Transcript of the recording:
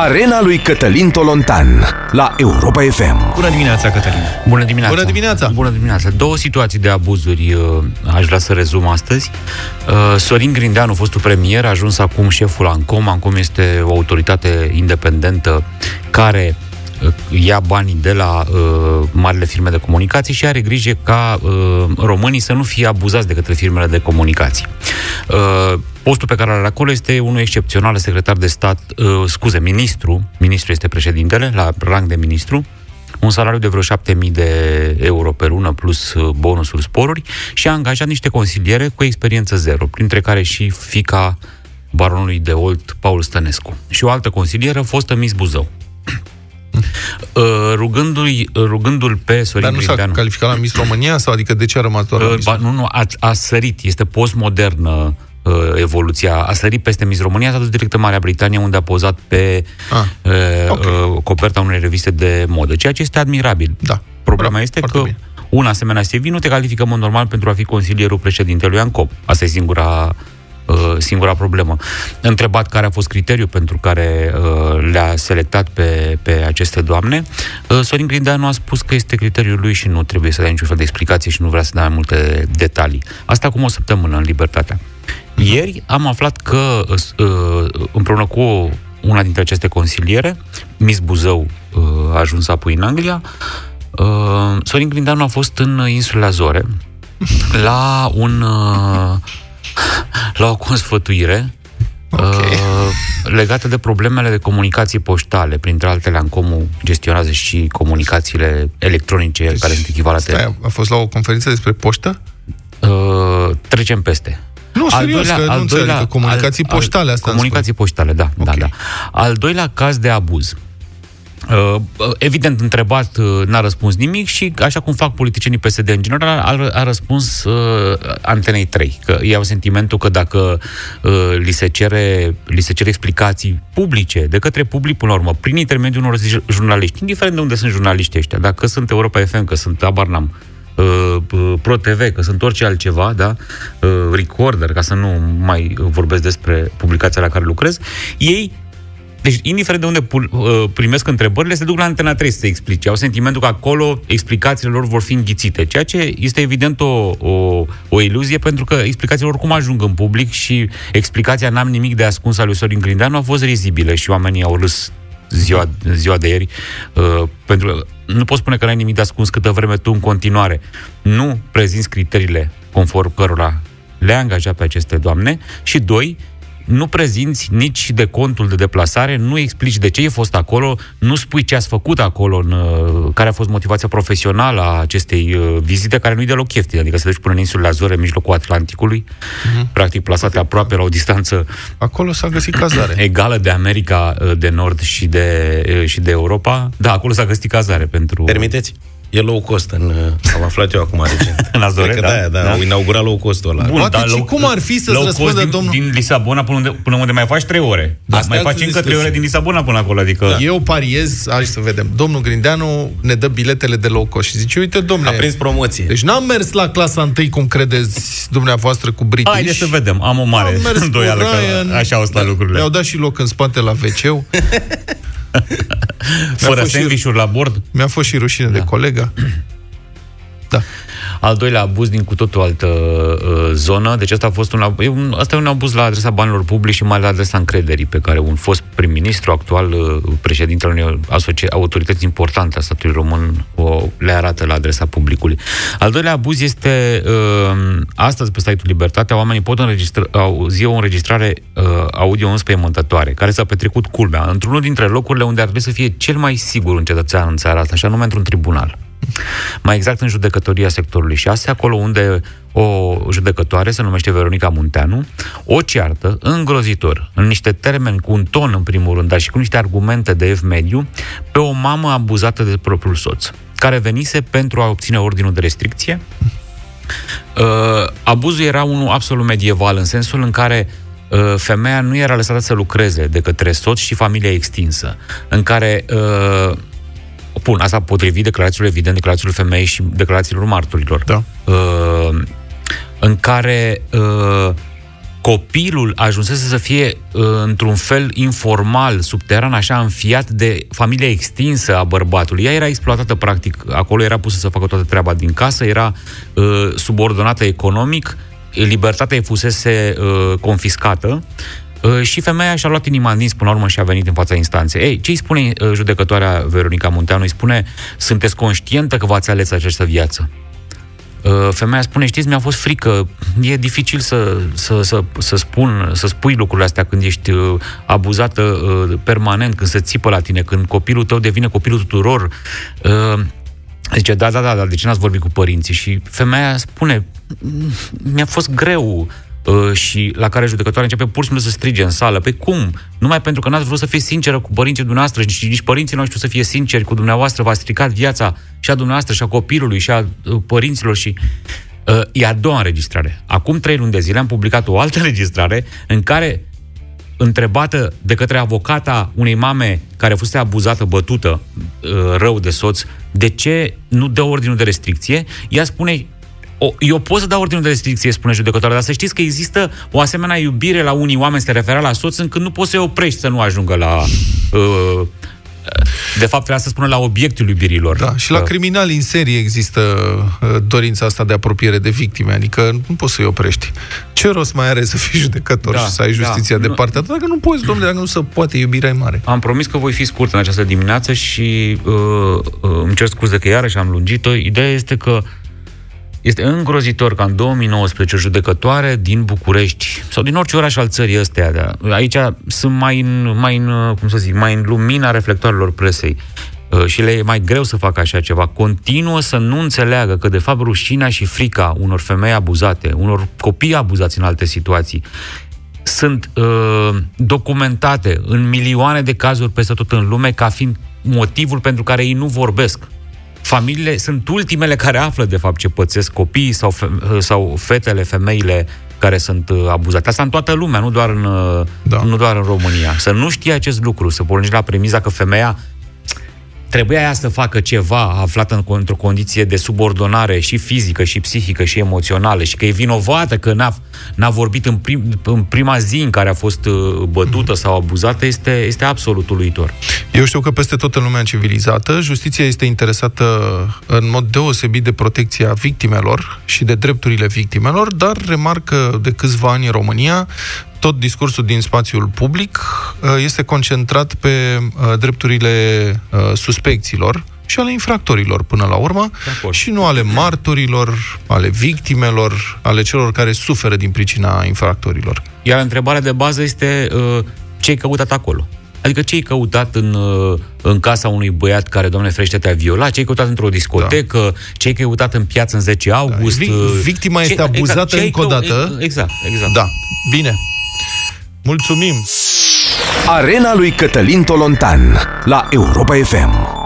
Arena lui Cătălin Tolontan la Europa FM. Bună dimineața, Cătălin! Bună dimineața! Bună dimineața! Bună dimineața! Două situații de abuzuri uh, aș vrea să rezum astăzi. Uh, Sorin Grindeanu, fostul premier, a ajuns acum șeful ANCOM. ANCOM este o autoritate independentă care uh, ia banii de la uh, marile firme de comunicații și are grijă ca uh, românii să nu fie abuzați de către firmele de comunicații. Uh, postul pe care îl are acolo este unul excepțional, secretar de stat, uh, scuze, ministru, ministru este președintele, la rang de ministru, un salariu de vreo 7.000 de euro pe lună plus uh, bonusuri, sporuri și a angajat niște consiliere cu experiență zero, printre care și fica baronului de Olt, Paul Stănescu. Și o altă consilieră, fostă Miss Buzău. Uh, rugându-i, rugându-l pe Sorin Dar nu s-a Grindeanu... calificat la Miss România sau adică de ce a rămas doar la Uh, Miss ba, nu, nu, a, a sărit, este postmodernă uh, evoluția, a sărit peste Miss România, s-a dus direct în Marea Britanie, unde a pozat pe Ah, uh, ok. uh, coperta unei reviste de modă, ceea ce este admirabil. Da. Problema Bravo, este foarte că bine. un asemenea CV nu te califică în mod normal pentru a fi consilierul președintelui ANCOP. Asta e singura uh, singura problemă. Întrebat care a fost criteriul pentru care uh, le-a selectat pe, pe aceste doamne, uh, Sorin Grindeanu a spus că este criteriul lui și nu trebuie să dea niciun fel de explicație și nu vrea să dea mai multe detalii. Asta acum o săptămână în Libertatea. Ieri am aflat că uh, împreună cu una dintre aceste consiliere, Miss Buzău uh, a ajuns apoi în Anglia, uh, Sorin Grindeanu a fost în insulele Azore la un uh, la o consfătuire Ok. uh, legată de problemele de comunicații poștale. Printre altele, Ancomu gestionează și comunicațiile electronice care sunt echivalate. Stai, a fost la o conferință despre poștă? Uh, trecem peste. Nu, serios, că nu înțeleg, adică comunicații poștale, asta îmi Comunicații poștale, da, da, Ok. da. Al doilea caz de abuz. Uh, evident, întrebat, uh, n-a răspuns nimic și, așa cum fac politicienii PSD în general, a, a răspuns uh, Antenei 3, că iau sentimentul că dacă uh, li, se cere, li se cere explicații publice, de către public, până la urmă, prin intermediul unor zi- jurnaliști, indiferent de unde sunt jurnaliștii ăștia, dacă sunt Europa FM, că sunt abar n-am, uh, uh, Pro TV, că sunt orice altceva, da? Uh, Recorder, ca să nu mai vorbesc despre publicația la care lucrez, ei deci, indiferent de unde pu- uh, primesc întrebările, se duc la Antena 3 să se explice. Au sentimentul că acolo explicațiile lor vor fi înghițite, ceea ce este evident o, o, o iluzie, pentru că explicațiile oricum ajung în public și explicația N-am nimic de ascuns al lui Sorin Grindeanu a fost rizibilă și oamenii au râs ziua, ziua de ieri, uh, pentru că nu poți spune că n-ai nimic de ascuns câtă vreme tu în continuare nu prezinți criteriile conform cărora le-a angajat pe aceste doamne și, doi, nu prezinți nici de contul de deplasare, nu explici de ce ai fost acolo, nu spui ce ați făcut acolo, în, uh, care a fost motivația profesională a acestei uh, vizite, care nu-i deloc ieftină, adică să duci până în insulele Azore, în mijlocul Atlanticului, practic plasate aproape la o distanță Acolo s-a găsit cazare. egală de America uh, de Nord și de, uh, și de Europa. Da, acolo s-a găsit cazare pentru... Permiteți? E low cost, în, uh, am aflat eu acum recent. În Azore, Cred că da? da, da, Da. au inaugurat low cost-ul ăla. Bun, Poate dar și low- cum ar fi să-ți low cost răspundă din, domnul- din Lisabona până unde, până unde mai faci trei ore. Da, Asta mai e altă faci încă discuție. trei ore din Lisabona până acolo, adică... Eu pariez, hai să vedem, domnul Grindeanu ne dă biletele de low cost și zice, uite, A domnule, prins promoție. deci n-am mers la clasa întâi, cum credeți dumneavoastră, cu British. Haide să vedem, am o mare Am mers cu îndoială că Ryan. așa au stat lucrurile. Mi-au dat și loc în spate la wc Fără fost și- sandwich la bord. Mi-a fost și rușine de colega. Da. Al doilea abuz din cu totul altă uh, zonă. Deci asta a fost un, ab- e un, asta e un abuz la adresa banilor publici și mai la adresa încrederii pe care un fost prim-ministru, actual uh, președintele unei asoci- autorități importante a statului român o, le arată la adresa publicului. Al doilea abuz este uh, astăzi pe site-ul Libertatea oamenii pot înregistra, auzi o înregistrare uh, audio înspăimântătoare, care s-a petrecut culmea, într-unul dintre locurile unde ar trebui să fie cel mai sigur un cetățean în țara asta, și anume într-un tribunal mai exact în judecătoria sectorului 6, acolo unde o judecătoare, se numește Veronica Munteanu, o ceartă îngrozitor, în niște termeni, cu un ton în primul rând, dar și cu niște argumente de ev mediu, pe o mamă abuzată de propriul soț, care venise pentru a obține ordinul de restricție. Uh, abuzul era unul absolut medieval, în sensul în care uh, femeia nu era lăsată să lucreze de către soț și familia extinsă, în care uh, Bun, asta potrivit declarațiilor, evident, declarațiilor femei și declarațiilor marturilor. Da. Uh, în care uh, copilul ajunsese să fie uh, într-un fel informal, subteran, așa înfiat de familia extinsă a bărbatului. Ea era exploatată practic, acolo era pusă să facă toată treaba din casă, era uh, subordonată economic, libertatea îi fusese uh, confiscată uh, și femeia și-a luat inima în până la urmă și a venit în fața instanței. Ei, ce îi spune uh, judecătoarea Veronica Munteanu? Îi spune, sunteți conștientă că v-ați ales această viață? Uh, femeia spune, știți, mi-a fost frică, e dificil să, să, să, să spun, să spui lucrurile astea când ești uh, abuzată uh, permanent, când se țipă la tine, când copilul tău devine copilul tuturor. Zice, da, da, da, da, de ce n-ați vorbit cu părinții? Și femeia spune, mi-a fost greu, Uh, și la care judecătoarea începe pur și simplu să strige în sală. Pe cum? Numai pentru că n-ați vrut să fiți sinceră cu părinții dumneavoastră și nici părinții nu știu să fie sinceri cu dumneavoastră, v-a stricat viața și a dumneavoastră și a copilului și a uh, părinților și uh, e a doua înregistrare. Acum trei luni de zile am publicat o altă înregistrare în care întrebată de către avocata unei mame care fusese abuzată, bătută uh, rău de soț, de ce nu dă ordinul de restricție, ea spune o, eu pot să dau ordinul de restricție, spune judecătoarea, dar să știți că există o asemenea iubire la unii oameni, se referă la soț, încât nu poți să-i oprești să nu ajungă la... Uh, de fapt, trebuia să spună la obiectul iubirilor. Da, și la criminali în serie există uh, dorința asta de apropiere de victime, adică nu poți să-i oprești. Ce rost mai are să fii judecător da, și să ai da. justiția da. de partea ta, dacă nu poți, domnule, dacă nu se poate, iubirea e mare. Am promis că voi fi scurt în această dimineață și uh, uh, îmi cer scuze că iarăși am lungit-o. Ideea este că uh, este îngrozitor ca în 2019 o judecătoare din București sau din orice oraș al țării ăstea, da, aici sunt mai în, mai în, cum să zic, mai în lumina reflectoarelor presei. Uh, și le e mai greu să facă așa ceva, continuă să nu înțeleagă că, de fapt, rușinea și frica unor femei abuzate, unor copii abuzați în alte situații, sunt uh, documentate în milioane de cazuri peste tot în lume ca fiind motivul pentru care ei nu vorbesc familiile sunt ultimele care află, de fapt, ce pățesc copiii sau, fe- sau fetele, femeile care sunt uh, abuzate. Asta în toată lumea, nu doar în, uh, da. nu doar în România. Să nu știe acest lucru, să pornești la premiza că femeia trebuia ea să facă ceva aflată într-o condiție de subordonare și fizică, și psihică, și emoțională, și că e vinovată că n-a, n-a vorbit în, prim, în prima zi în care a fost uh, bătută sau abuzată, este, este absolut uluitor. Eu știu că peste tot în lumea civilizată, justiția este interesată în mod deosebit de protecția victimelor și de drepturile victimelor, dar remarcă de câțiva ani în România tot discursul din spațiul public uh, este concentrat pe uh, drepturile uh, suspecților și ale infractorilor până la urmă și nu ale martorilor, ale victimelor, ale celor care suferă din pricina infractorilor. Iar întrebarea de bază este ce ai căutat acolo? Adică ce ai căutat în, în casa unui băiat care, doamne frește, te-a violat? Ce ai căutat într-o discotecă? Da. Ce ai căutat în piață în 10 august? Da. Victima este ce, exact, abuzată exact, încă o dată. Exact, exact. Da. Bine. Mulțumim! Arena lui Cătălin Tolontan la Europa FM.